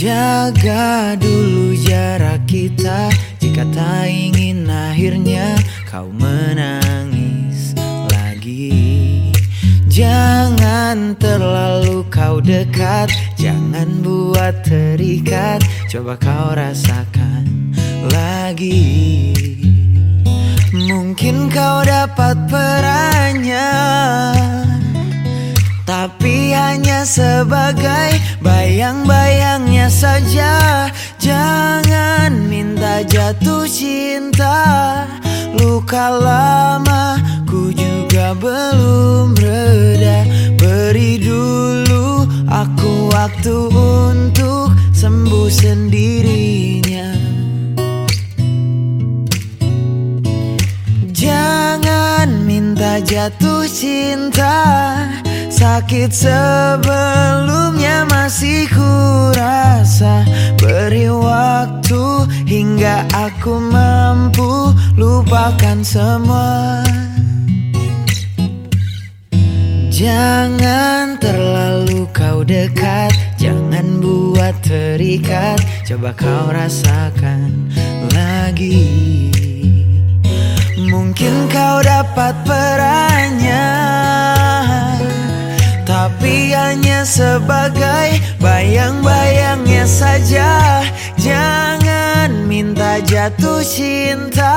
Jaga dulu jarak kita. Jika tak ingin akhirnya kau menangis lagi. Jangan terlalu kau dekat. Jangan buat terikat. Coba kau rasakan lagi. Mungkin kau dapat perannya Tapi hanya sebagai bayang-bayangnya saja. Jangan minta jatuh cinta. Luka lama ku juga belum reda. Beri dulu aku waktu untuk sembuh sendirinya. Jangan minta jatuh cinta. Sakit sebelumnya masih kurasa lupakan semua. Jangan terlalu kau dekat Jangan buat terikat. Coba kau rasakan lagi. Mungkin kau dapat perannya Tapi hanya sebagai bayang-bayangnya saja jatuh cinta.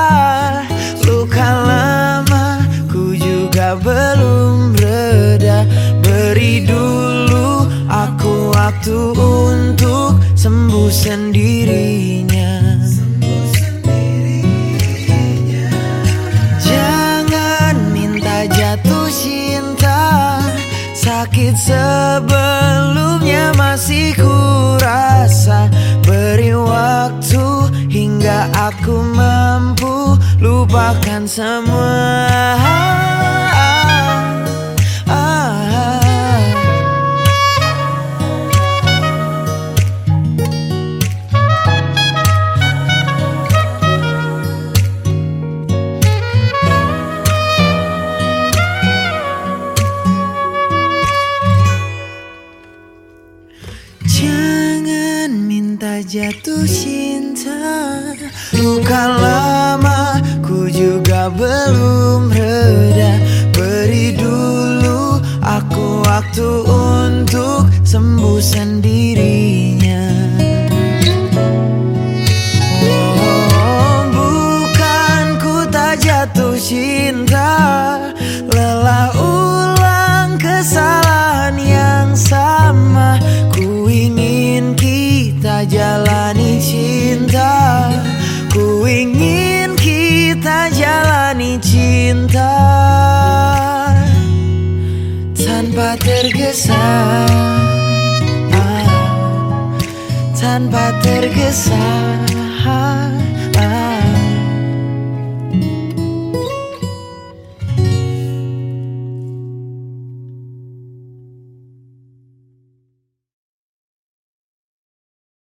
Luka lama ku juga belum reda. Beri dulu aku waktu untuk sembuh sendirinya. Jangan minta jatuh cinta. Sakit sebelumnya masih kurasa aku mampu lupakan semua jatuh cinta. Luka lama ku juga belum reda. Beri dulu aku waktu untuk sembuh sendirinya cinta Tanpa tergesa ah, Tanpa tergesa.